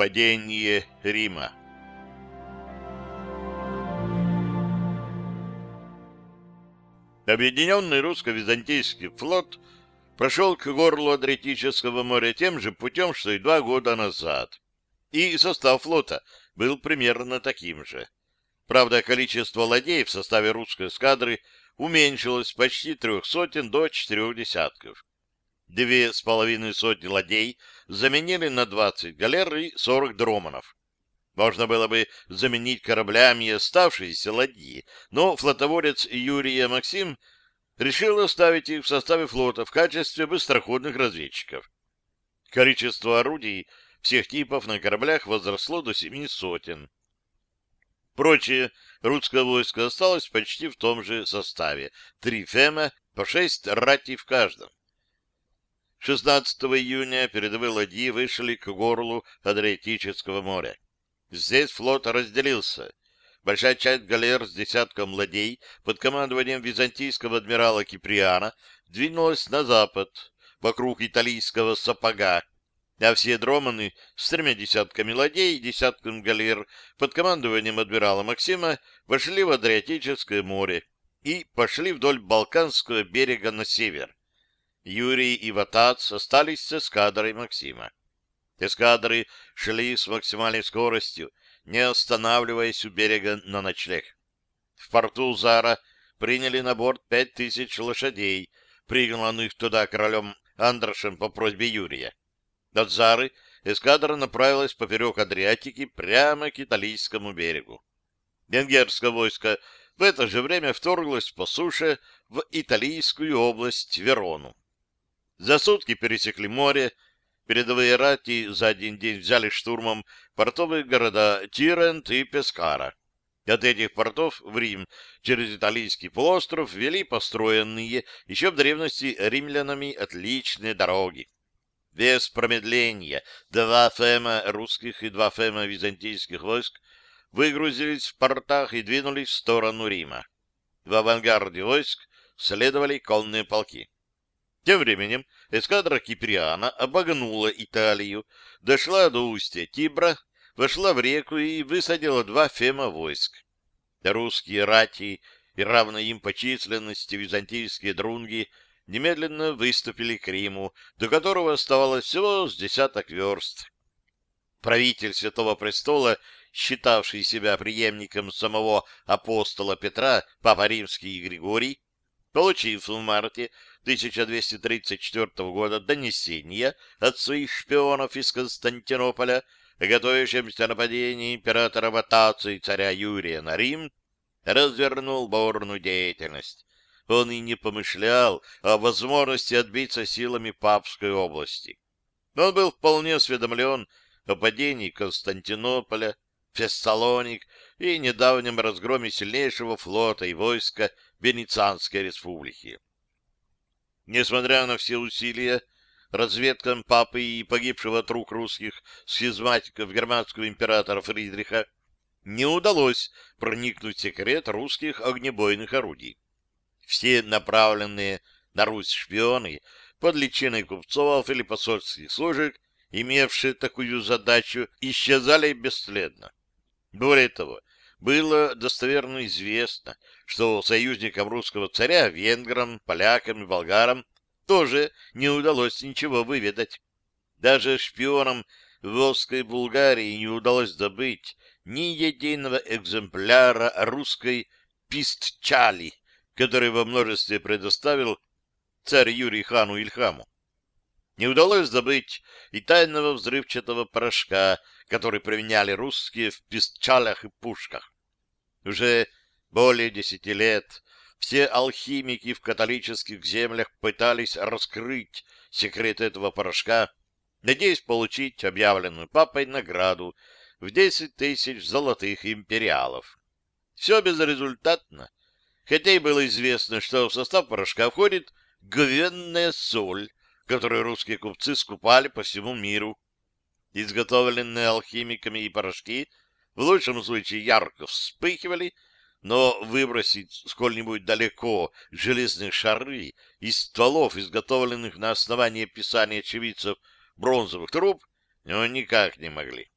Падение Рима Объединенный русско-византийский флот прошел к горлу Адриатического моря тем же путем, что и два года назад. И состав флота был примерно таким же. Правда, количество ладей в составе русской эскадры уменьшилось почти трех сотен до четырех десятков. Две с половиной сотни ладей заменили на 20 галер и 40 дроманов. Можно было бы заменить кораблями оставшиеся ладьи, но флотоводец Юрия Максим решил оставить их в составе флота в качестве быстроходных разведчиков. Количество орудий всех типов на кораблях возросло до семи сотен. Прочее русское войско осталось почти в том же составе. Три фема, по шесть рати в каждом. 16 июня передовые ладьи вышли к горлу Адриатического моря. Здесь флот разделился. Большая часть галер с десятком ладей под командованием византийского адмирала Киприана двинулась на запад, вокруг италийского сапога, а все дроманы с тремя десятками ладей и десятком галер под командованием адмирала Максима вошли в Адриатическое море и пошли вдоль Балканского берега на север. Юрий и Ватац остались с эскадрой Максима. Эскадры шли с максимальной скоростью, не останавливаясь у берега на ночлег. В порту Зара приняли на борт пять тысяч лошадей, пригнанных туда королем Андрошем по просьбе Юрия. От Зары эскадра направилась поперек Адриатики прямо к италийскому берегу. Венгерское войско в это же время вторглось по суше в италийскую область Верону. За сутки пересекли море, передовые рати за один день взяли штурмом портовые города Тирент и Пескара. От этих портов в Рим через Италийский полуостров вели построенные еще в древности римлянами отличные дороги. Без промедления два фема русских и два фема византийских войск выгрузились в портах и двинулись в сторону Рима. В авангарде войск следовали конные полки. Тем временем эскадра Киприана обогнула Италию, дошла до устья Тибра, вошла в реку и высадила два фема войск. Русские рати и равные им по численности византийские друнги немедленно выступили к Риму, до которого оставалось всего с десяток верст. Правитель Святого Престола, считавший себя преемником самого апостола Петра, Папа Римский Григорий, получив в марте 1234 года донесение от своих шпионов из Константинополя о готовящемся нападении императора Ватации царя Юрия на Рим, развернул борную деятельность. Он и не помышлял о возможности отбиться силами Папской области. Он был вполне осведомлен о падении Константинополя, Фессалоник и недавнем разгроме сильнейшего флота и войска Венецианской республики. Несмотря на все усилия, разведкам папы и погибшего от рук русских схизматиков германского императора Фридриха не удалось проникнуть в секрет русских огнебойных орудий. Все направленные на Русь шпионы под личиной купцов или посольских служек, имевшие такую задачу, исчезали бесследно. Более того, было достоверно известно, что союзникам русского царя, венграм, полякам и болгарам, тоже не удалось ничего выведать. Даже шпионам Волжской Булгарии не удалось добыть ни единого экземпляра русской пистчали, который во множестве предоставил царь Юрий хану Ильхаму. Не удалось добыть и тайного взрывчатого порошка, который применяли русские в пистчалях и пушках. Уже более десяти лет все алхимики в католических землях пытались раскрыть секрет этого порошка, надеясь получить объявленную папой награду в десять тысяч золотых империалов. Все безрезультатно, хотя и было известно, что в состав порошка входит говенная соль, которую русские купцы скупали по всему миру. Изготовленные алхимиками и порошки в лучшем случае ярко вспыхивали, но выбросить сколь-нибудь далеко железные шары из стволов, изготовленных на основании описания очевидцев бронзовых труб, ну, никак не могли.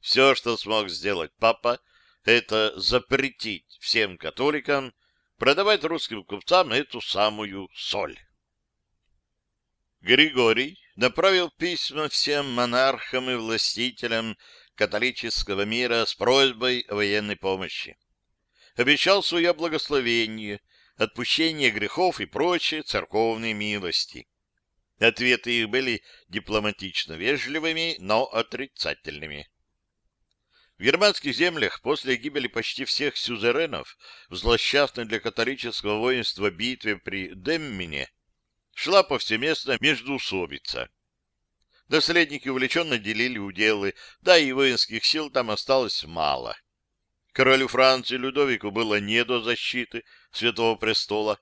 Все, что смог сделать папа, это запретить всем католикам продавать русским купцам эту самую соль. Григорий направил письма всем монархам и властителям католического мира с просьбой о военной помощи. Обещал свое благословение, отпущение грехов и прочие церковные милости. Ответы их были дипломатично вежливыми, но отрицательными. В германских землях после гибели почти всех сюзеренов в злосчастной для католического воинства битве при Деммине шла повсеместно междуусобица. Наследники увлеченно делили уделы, да и воинских сил там осталось мало. Королю Франции Людовику было не до защиты Святого Престола,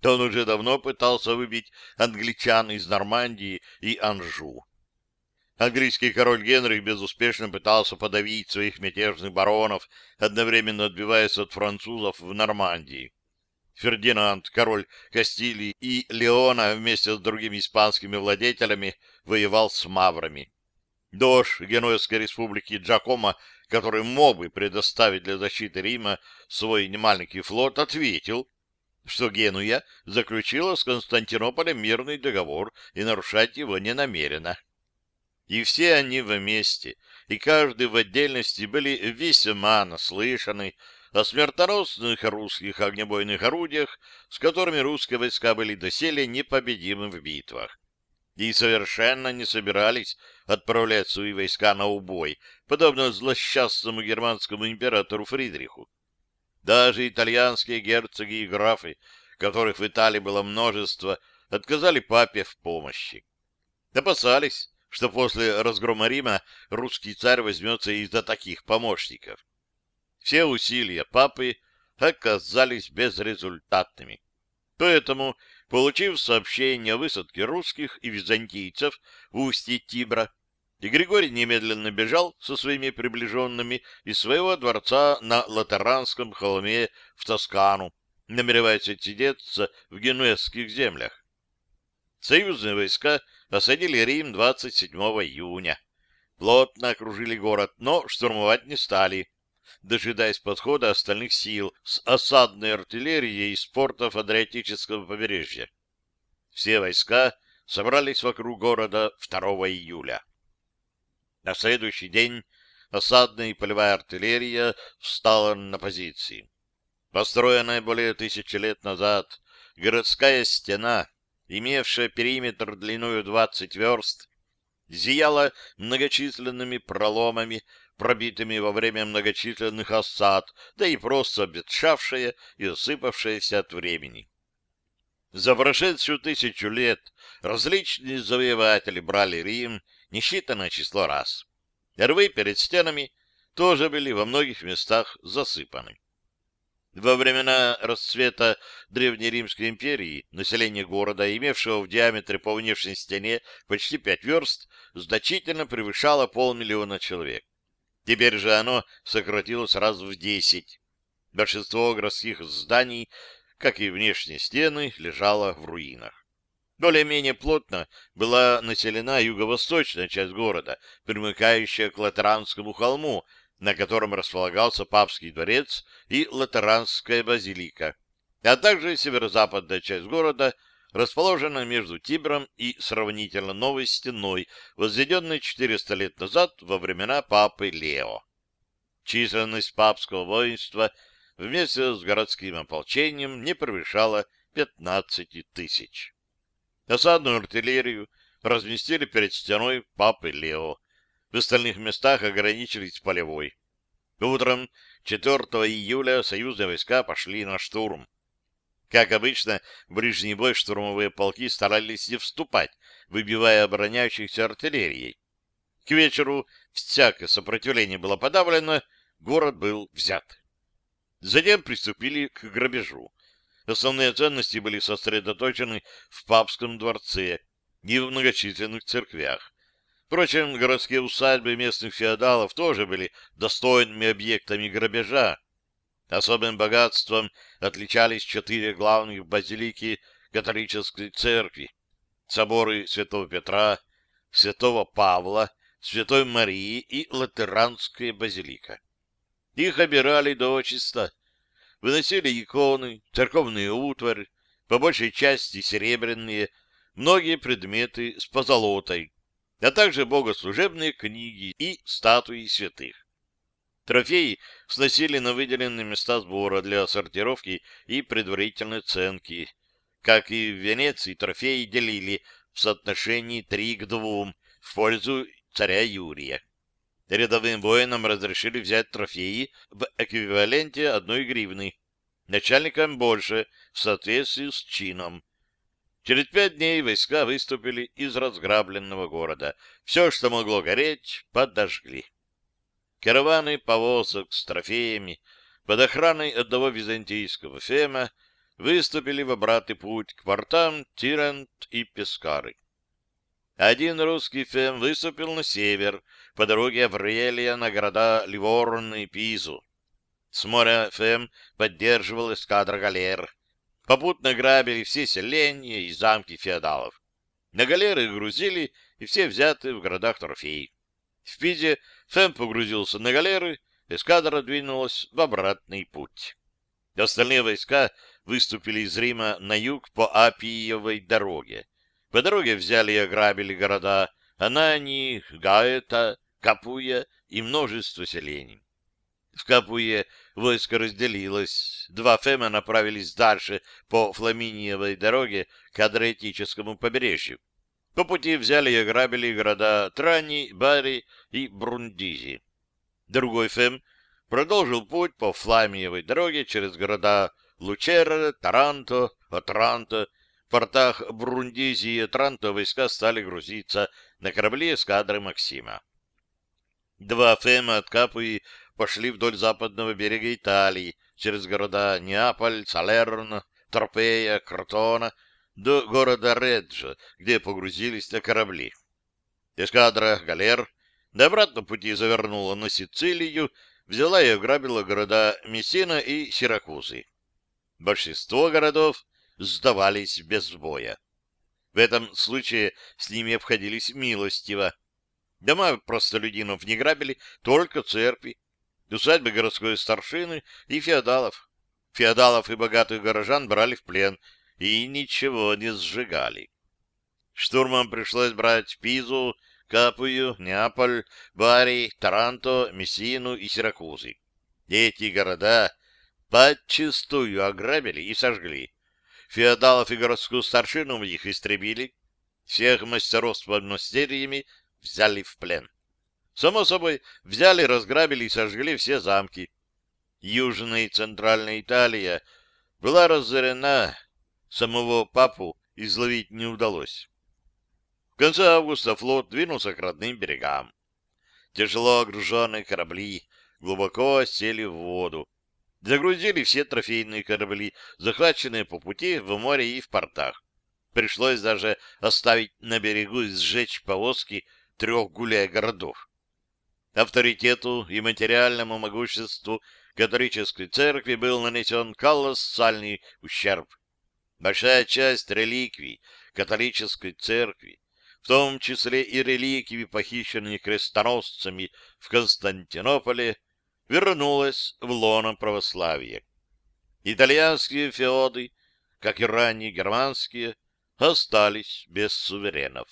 то он уже давно пытался выбить англичан из Нормандии и Анжу. Английский король Генрих безуспешно пытался подавить своих мятежных баронов, одновременно отбиваясь от французов в Нормандии. Фердинанд, король Кастилии и Леона вместе с другими испанскими владетелями воевал с маврами. Дож Генуэзской республики Джакомо, который мог бы предоставить для защиты Рима свой немаленький флот, ответил, что Генуя заключила с Константинополем мирный договор и нарушать его не намерена. И все они вместе, и каждый в отдельности были весьма наслышаны о смертоносных русских огнебойных орудиях, с которыми русские войска были доселе непобедимы в битвах. И совершенно не собирались отправлять свои войска на убой, подобно злосчастному германскому императору Фридриху. Даже итальянские герцоги и графы, которых в Италии было множество, отказали папе в помощи. Опасались, что после разгрома Рима русский царь возьмется из-за таких помощников. Все усилия папы оказались безрезультатными. Поэтому, получив сообщение о высадке русских и византийцев в устье Тибра, и Григорий немедленно бежал со своими приближенными из своего дворца на Латеранском холме в Тоскану, намереваясь отсидеться в генуэзских землях. Союзные войска осадили Рим 27 июня. Плотно окружили город, но штурмовать не стали, дожидаясь подхода остальных сил с осадной артиллерией из портов Адриатического побережья. Все войска собрались вокруг города 2 июля. На следующий день осадная и полевая артиллерия встала на позиции. Построенная более тысячи лет назад, городская стена имевшая периметр длиною 20 верст, зияла многочисленными проломами, пробитыми во время многочисленных осад, да и просто обветшавшая и осыпавшаяся от времени. За прошедшую тысячу лет различные завоеватели брали Рим несчитанное число раз. Рвы перед стенами тоже были во многих местах засыпаны. Во времена расцвета Древнеримской империи население города, имевшего в диаметре по внешней стене почти пять верст, значительно превышало полмиллиона человек. Теперь же оно сократилось раз в десять. Большинство городских зданий, как и внешние стены, лежало в руинах. Более-менее плотно была населена юго-восточная часть города, примыкающая к Латеранскому холму, на котором располагался папский дворец и латеранская базилика, а также северо-западная часть города, расположенная между Тибром и сравнительно новой стеной, возведенной 400 лет назад во времена папы Лео. Численность папского воинства вместе с городским ополчением не превышала 15 тысяч. Осадную артиллерию разместили перед стеной папы Лео, в остальных местах ограничились полевой. Утром 4 июля союзные войска пошли на штурм. Как обычно, в ближний бой штурмовые полки старались не вступать, выбивая обороняющихся артиллерией. К вечеру всякое сопротивление было подавлено, город был взят. Затем приступили к грабежу. Основные ценности были сосредоточены в папском дворце и в многочисленных церквях. Впрочем, городские усадьбы местных феодалов тоже были достойными объектами грабежа. Особым богатством отличались четыре главных базилики католической церкви. Соборы святого Петра, святого Павла, Святой Марии и Латеранская базилика. Их обирали дочисто, выносили иконы, церковные утварь, по большей части серебряные, многие предметы с позолотой, а также богослужебные книги и статуи святых. Трофеи сносили на выделенные места сбора для сортировки и предварительной оценки. Как и в Венеции, трофеи делили в соотношении 3 к 2 в пользу царя Юрия. Рядовым воинам разрешили взять трофеи в эквиваленте одной гривны, начальникам больше, в соответствии с чином. Через пять дней войска выступили из разграбленного города. Все, что могло гореть, подожгли. Караваны повозок с трофеями под охраной одного византийского фема выступили в обратный путь к портам Тирент и Пескары. Один русский фем выступил на север, по дороге Аврелия на города Ливорн и Пизу. С моря фем поддерживал эскадра галер. Попутно грабили все селения и замки феодалов. На галеры грузили и все взятые в городах трофеи. В Пизе Фэм погрузился на галеры, эскадра двинулась в обратный путь. Остальные войска выступили из Рима на юг по Апиевой дороге. По дороге взяли и ограбили города Анани, Гаэта, Капуя и множество селений. В Капуе войско разделилось. Два Фема направились дальше по Фламиниевой дороге к Адриатическому побережью. По пути взяли и ограбили города Трани, Бари и Брундизи. Другой Фем продолжил путь по Фламиевой дороге через города Лучера, Таранто, Отранто. В портах Брундизи и Отранто войска стали грузиться на корабли эскадры Максима. Два Фема от Капуи пошли вдоль западного берега Италии, через города Неаполь, Салерно, Торпея, Кротона до города Реджо, где погрузились на корабли. Эскадра галер на обратном пути завернула на Сицилию, взяла и ограбила города Мессина и Сиракузы. Большинство городов сдавались без боя. В этом случае с ними обходились милостиво. Дома простолюдинов не грабили, только церкви, усадьбы городской старшины и феодалов. Феодалов и богатых горожан брали в плен и ничего не сжигали. Штурмом пришлось брать Пизу, Капую, Неаполь, Бари, Таранто, Мессину и Сиракузы. Эти города подчистую ограбили и сожгли. Феодалов и городскую старшину их истребили, всех мастеров с подмастерьями взяли в плен. Само собой, взяли, разграбили и сожгли все замки. Южная и центральная Италия была разорена, самого папу изловить не удалось. В конце августа флот двинулся к родным берегам. Тяжело огруженные корабли глубоко сели в воду. Загрузили все трофейные корабли, захваченные по пути в море и в портах. Пришлось даже оставить на берегу и сжечь повозки трех гуляй-городов. Авторитету и материальному могуществу католической церкви был нанесен колоссальный ущерб. Большая часть реликвий католической церкви, в том числе и реликвии, похищенные крестоносцами в Константинополе, вернулась в лоно православия. Итальянские феоды, как и ранние германские, остались без суверенов.